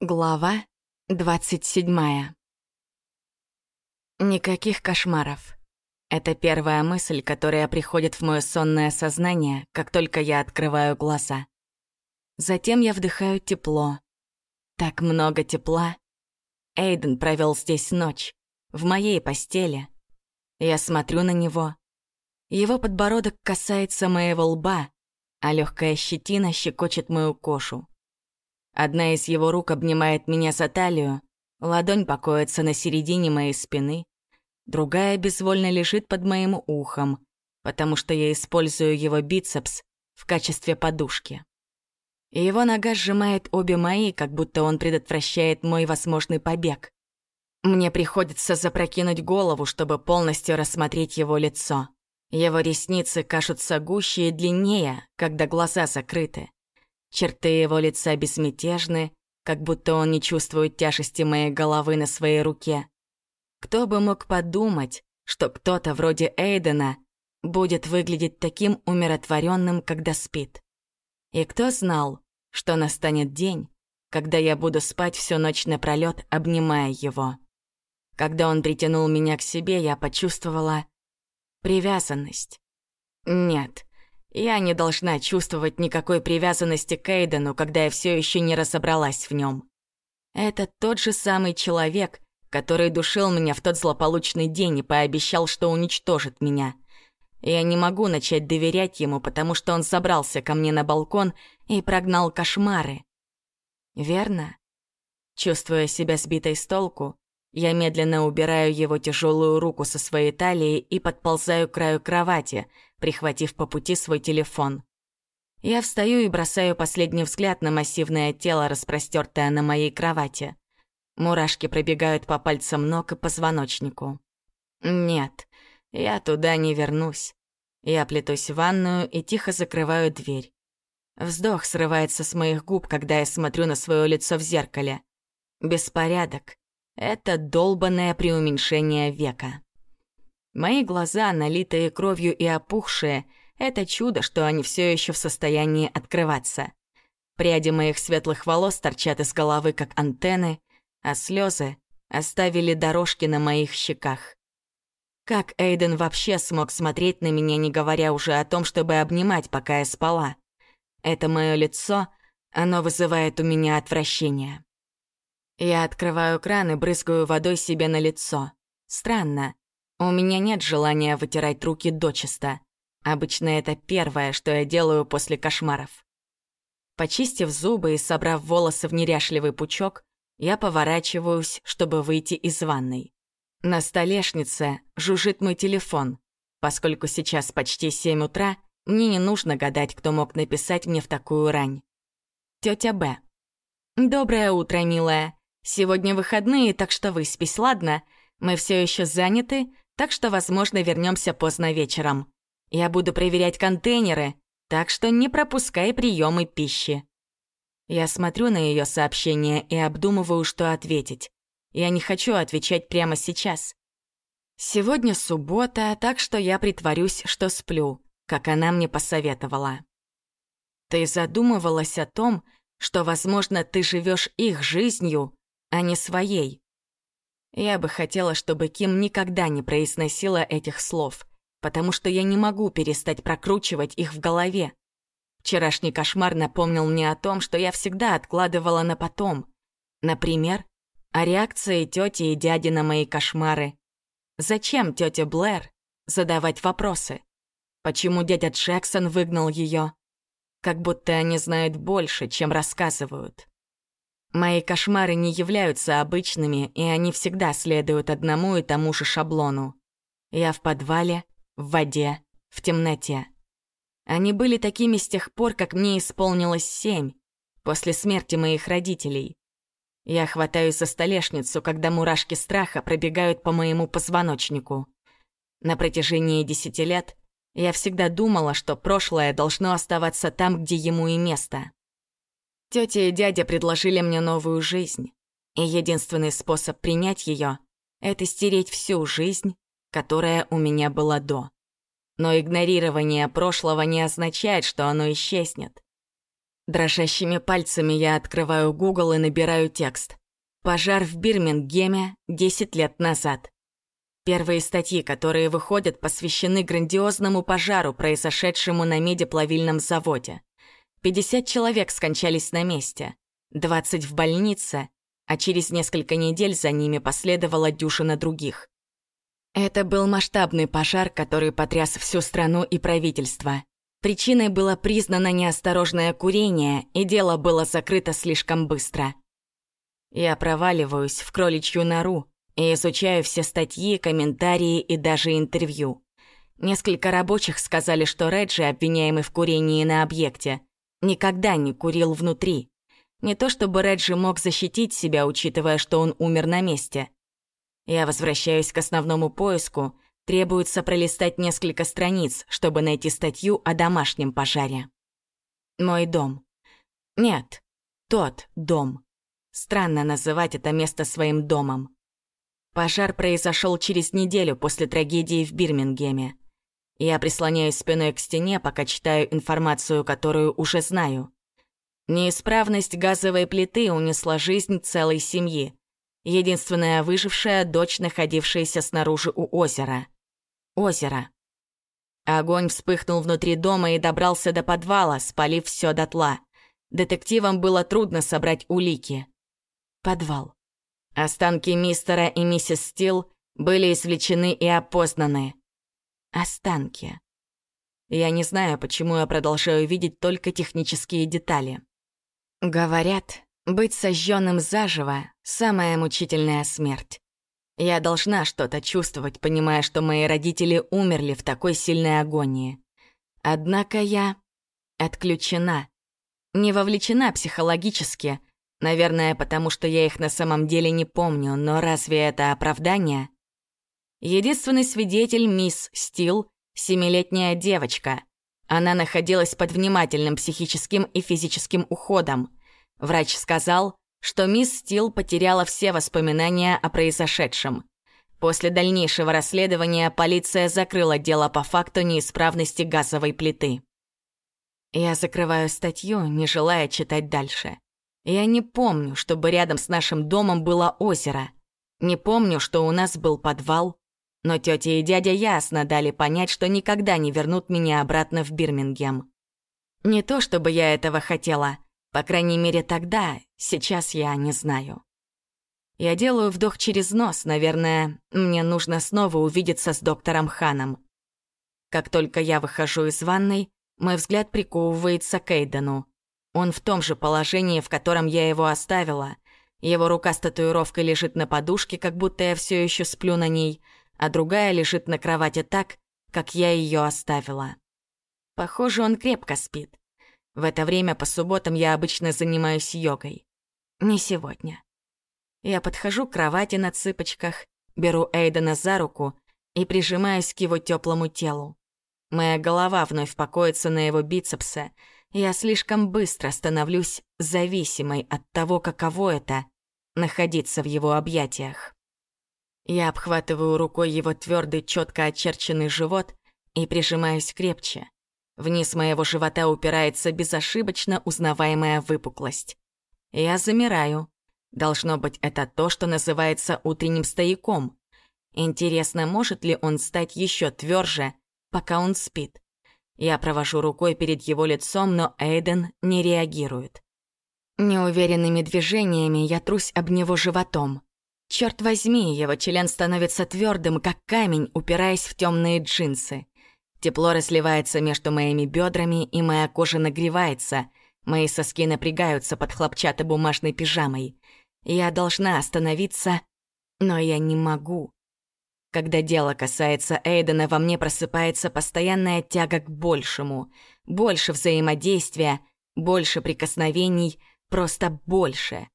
Глава 27. Никаких кошмаров. Это первая мысль, которая приходит в мое сонное сознание, как только я открываю глаза. Затем я вдыхаю тепло. Так много тепла. Эйден провел здесь ночь, в моей постели. Я смотрю на него. Его подбородок касается моего лба, а легкая щетина щекочет мою кожу. Одна из его рук обнимает меня за талию, ладонь покоится на середине моей спины, другая безвольно лежит под моим ухом, потому что я использую его бицепс в качестве подушки. И его нога сжимает обе мои, как будто он предотвращает мой возможный побег. Мне приходится запрокинуть голову, чтобы полностью рассмотреть его лицо. Его ресницы кажутся гуще и длиннее, когда глаза закрыты. Черты его лица безмятежны, как будто он не чувствует тяжести моей головы на своей руке. Кто бы мог подумать, что кто-то вроде Эйдена будет выглядеть таким умиротворенным, когда спит. И кто знал, что настанет день, когда я буду спать всю ночь напролёт, обнимая его. Когда он притянул меня к себе, я почувствовала привязанность. Нет, я не должна чувствовать никакой привязанности к Эйдену, когда я все еще не разобралась в нем. Это тот же самый человек, который душил меня в тот злополучный день и пообещал, что уничтожит меня. Я не могу начать доверять ему, потому что он забрался ко мне на балкон и прогнал кошмары. Верно? Чувствуя себя сбитой с толку, я медленно убираю его тяжелую руку со своей талии и подползаю к краю кровати, прихватив по пути свой телефон. Я встаю и бросаю последний взгляд на массивное тело, распростертое на моей кровати. Мурашки пробегают по пальцам ног и позвоночнику. Нет, я туда не вернусь. Я плетусь в ванную и тихо закрываю дверь. Вздох срывается с моих губ, когда я смотрю на свое лицо в зеркале. Беспорядок. Это долбанное преуменьшение века. Мои глаза, налитые кровью и опухшие, это чудо, что они все еще в состоянии открываться. Пряди моих светлых волос торчат из головы, как антенны, а слезы оставили дорожки на моих щеках. Как Эйден вообще смог смотреть на меня, не говоря уже о том, чтобы обнимать, пока я спала? Это мое лицо, оно вызывает у меня отвращение. Я открываю кран и брызгаю водой себе на лицо. Странно. У меня нет желания вытирать руки дочисто. Обычно это первое, что я делаю после кошмаров. Почистив зубы и собрав волосы в неряшливый пучок, я поворачиваюсь, чтобы выйти из ванной. На столешнице жужжит мой телефон. Поскольку сейчас почти 7 утра, мне не нужно гадать, кто мог написать мне в такую рань. Тетя Б. «Доброе утро, милая. Сегодня выходные, так что выспись, ладно? Мы все еще заняты, так что, возможно, вернемся поздно вечером. Я буду проверять контейнеры, так что не пропускай приемы пищи. Я смотрю на ее сообщение и обдумываю, что ответить. Я не хочу отвечать прямо сейчас. Сегодня суббота, так что я притворюсь, что сплю, как она мне посоветовала. Ты задумывалась о том, что, возможно, ты живешь их жизнью, а не своей. Я бы хотела, чтобы Ким никогда не произносила этих слов, потому что я не могу перестать прокручивать их в голове. Вчерашний кошмар напомнил мне о том, что я всегда откладывала на потом. Например, о реакции тети и дяди на мои кошмары. Зачем тете Блэр задавать вопросы? Почему дядя Джексон выгнал ее? Как будто они знают больше, чем рассказывают. Мои кошмары не являются обычными, и они всегда следуют одному и тому же шаблону. Я в подвале, в воде, в темноте. Они были такими с тех пор, как мне исполнилось семь, после смерти моих родителей. Я хватаюсь за столешницу, когда мурашки страха пробегают по моему позвоночнику. На протяжении десяти лет я всегда думала, что прошлое должно оставаться там, где ему и место. Тетя и дядя предложили мне новую жизнь, и единственный способ принять ее — это стереть всю жизнь, которая у меня была до. Но игнорирование прошлого не означает, что оно исчезнет. Дрожащими пальцами я открываю Google и набираю текст. «Пожар в Бирмингеме 10 лет назад». Первые статьи, которые выходят, посвящены грандиозному пожару, произошедшему на медиплавильном заводе. 50 человек скончались на месте, 20 в больнице, а через несколько недель за ними последовала дюжина других. Это был масштабный пожар, который потряс всю страну и правительство. Причиной было признано неосторожное курение, и дело было закрыто слишком быстро. Я проваливаюсь в кроличью нору, и изучаю все статьи, комментарии и даже интервью. Несколько рабочих сказали, что Реджи, обвиняемый в курении на объекте, никогда не курил внутри. Не то чтобы Реджи мог защитить себя, учитывая, что он умер на месте. Я возвращаюсь к основному поиску, требуется пролистать несколько страниц, чтобы найти статью о домашнем пожаре. Мой дом. Нет, тот дом. Странно называть это место своим домом. Пожар произошел через неделю после трагедии в Бирмингеме. Я прислоняюсь спиной к стене, пока читаю информацию, которую уже знаю. Неисправность газовой плиты унесла жизнь целой семьи. Единственная выжившая дочь, находившаяся снаружи у озера. Озеро. Огонь вспыхнул внутри дома и добрался до подвала, спалив все дотла. Детективам было трудно собрать улики. Подвал. Останки мистера и миссис Стил были извлечены и опознаны. Останки. Я не знаю, почему я продолжаю видеть только технические детали. Говорят, быть сожженным заживо — самая мучительная смерть. Я должна что-то чувствовать, понимая, что мои родители умерли в такой сильной агонии. Однако я отключена, не вовлечена психологически, Наверное, потому что я их на самом деле не помню, но разве это оправдание? Единственный свидетель — мисс Стил, семилетняя девочка. Она находилась под внимательным психическим и физическим уходом. Врач сказал, что мисс Стил потеряла все воспоминания о произошедшем. После дальнейшего расследования полиция закрыла дело по факту неисправности газовой плиты. Я закрываю статью, не желая читать дальше. Я не помню, чтобы рядом с нашим домом было озеро. Не помню, что у нас был подвал. Но тетя и дядя ясно дали понять, что никогда не вернут меня обратно в Бирмингем. Не то, чтобы я этого хотела. По крайней мере, тогда, сейчас я не знаю. Я делаю вдох через нос, наверное, мне нужно снова увидеться с доктором Ханом. Как только я выхожу из ванной, мой взгляд приковывается к Эйдену. Он в том же положении, в котором я его оставила. Его рука с татуировкой лежит на подушке, как будто я все еще сплю на ней, а другая лежит на кровати так, как я ее оставила. Похоже, он крепко спит. В это время по субботам я обычно занимаюсь йогой. Не сегодня. Я подхожу к кровати на цыпочках, беру Эйдена за руку и прижимаюсь к его теплому телу. Моя голова вновь покоится на его бицепсе — я слишком быстро становлюсь зависимой от того, каково это — находиться в его объятиях. Я обхватываю рукой его твердый, четко очерченный живот и прижимаюсь крепче. Вниз моего живота упирается безошибочно узнаваемая выпуклость. Я замираю. Должно быть, это то, что называется утренним стояком. Интересно, может ли он стать еще тверже, пока он спит? Я провожу рукой перед его лицом, но Эйден не реагирует. Неуверенными движениями я трусь об него животом. Черт возьми, его член становится твердым, как камень, упираясь в темные джинсы. Тепло разливается между моими бедрами, и моя кожа нагревается. Мои соски напрягаются под хлопчатобумажной пижамой. Я должна остановиться, но я не могу. Когда дело касается Эйдена, во мне просыпается постоянная тяга к большему. Больше взаимодействия, больше прикосновений, просто больше.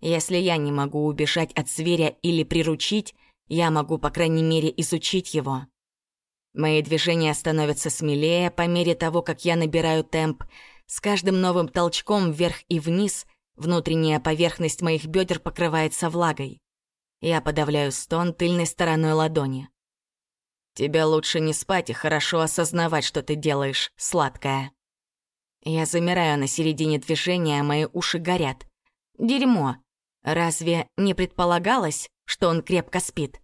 Если я не могу убежать от зверя или приручить, я могу, по крайней мере, изучить его. Мои движения становятся смелее по мере того, как я набираю темп. С каждым новым толчком вверх и вниз внутренняя поверхность моих бедер покрывается влагой. Я подавляю стон тыльной стороной ладони. Тебе лучше не спать и хорошо осознавать, что ты делаешь, сладкая. Я замираю на середине движения, а мои уши горят. Дерьмо. Разве не предполагалось, что он крепко спит?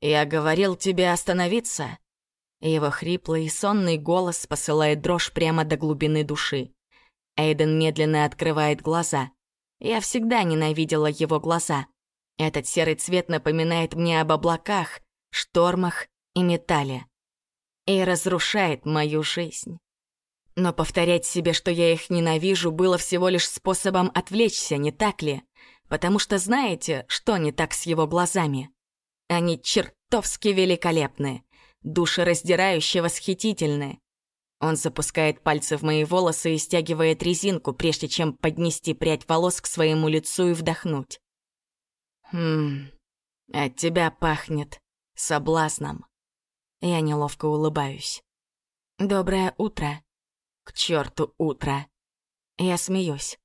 «Я говорил тебе остановиться». Его хриплый и сонный голос посылает дрожь прямо до глубины души. Эйден медленно открывает глаза. Я всегда ненавидела его глаза. Этот серый цвет напоминает мне об облаках, штормах и металле. И разрушает мою жизнь. Но повторять себе, что я их ненавижу, было всего лишь способом отвлечься, не так ли? Потому что знаете, что не так с его глазами? Они чертовски великолепны, душераздирающе восхитительны. Он запускает пальцы в мои волосы и стягивает резинку, прежде чем поднести прядь волос к своему лицу и вдохнуть. «Хм, от тебя пахнет соблазном». Я неловко улыбаюсь. «Доброе утро». «К черту утро». Я смеюсь.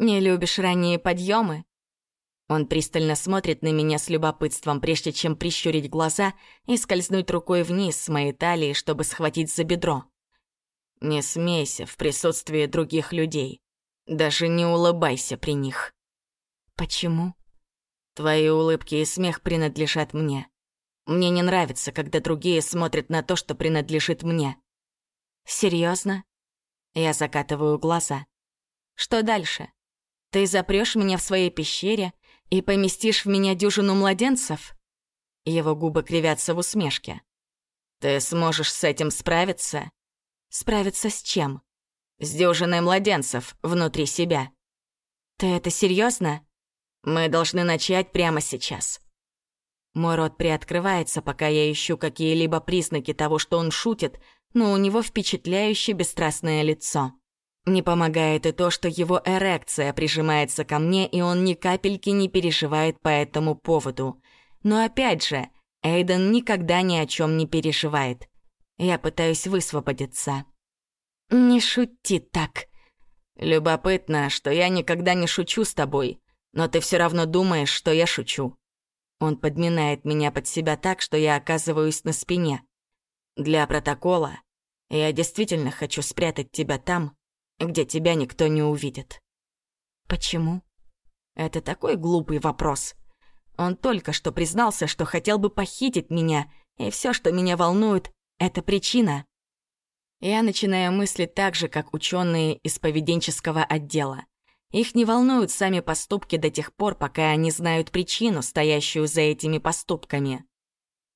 «Не любишь ранние подъемы? Он пристально смотрит на меня с любопытством, прежде чем прищурить глаза и скользнуть рукой вниз с моей талии, чтобы схватить за бедро. Не смейся в присутствии других людей. Даже не улыбайся при них. Почему? Твои улыбки и смех принадлежат мне. Мне не нравится, когда другие смотрят на то, что принадлежит мне. Серьезно? Я закатываю глаза. Что дальше? Ты запрешь меня в своей пещере, «И поместишь в меня дюжину младенцев?» Его губы кривятся в усмешке. «Ты сможешь с этим справиться?» «Справиться с чем?» «С дюжиной младенцев внутри себя». «Ты это серьезно? Мы должны начать прямо сейчас». Мой рот приоткрывается, пока я ищу какие-либо признаки того, что он шутит, но у него впечатляюще бесстрастное лицо. Не помогает и то, что его эрекция прижимается ко мне, и он ни капельки не переживает по этому поводу. Но опять же, Эйден никогда ни о чем не переживает. Я пытаюсь высвободиться. «Не шути так». «Любопытно, что я никогда не шучу с тобой, но ты все равно думаешь, что я шучу». Он подминает меня под себя так, что я оказываюсь на спине. Для протокола я действительно хочу спрятать тебя там, где тебя никто не увидит. Почему? Это такой глупый вопрос. Он только что признался, что хотел бы похитить меня, и все, что меня волнует, это причина. Я начинаю мыслить так же, как ученые из поведенческого отдела. Их не волнуют сами поступки до тех пор, пока они знают причину, стоящую за этими поступками.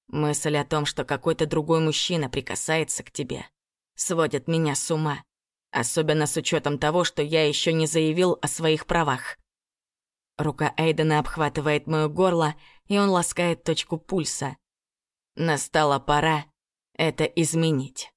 Мысль о том, что какой-то другой мужчина прикасается к тебе, сводит меня с ума. Особенно с учетом того, что я еще не заявил о своих правах. Рука Эйдена обхватывает моё горло, и он ласкает точку пульса. Настала пора это изменить.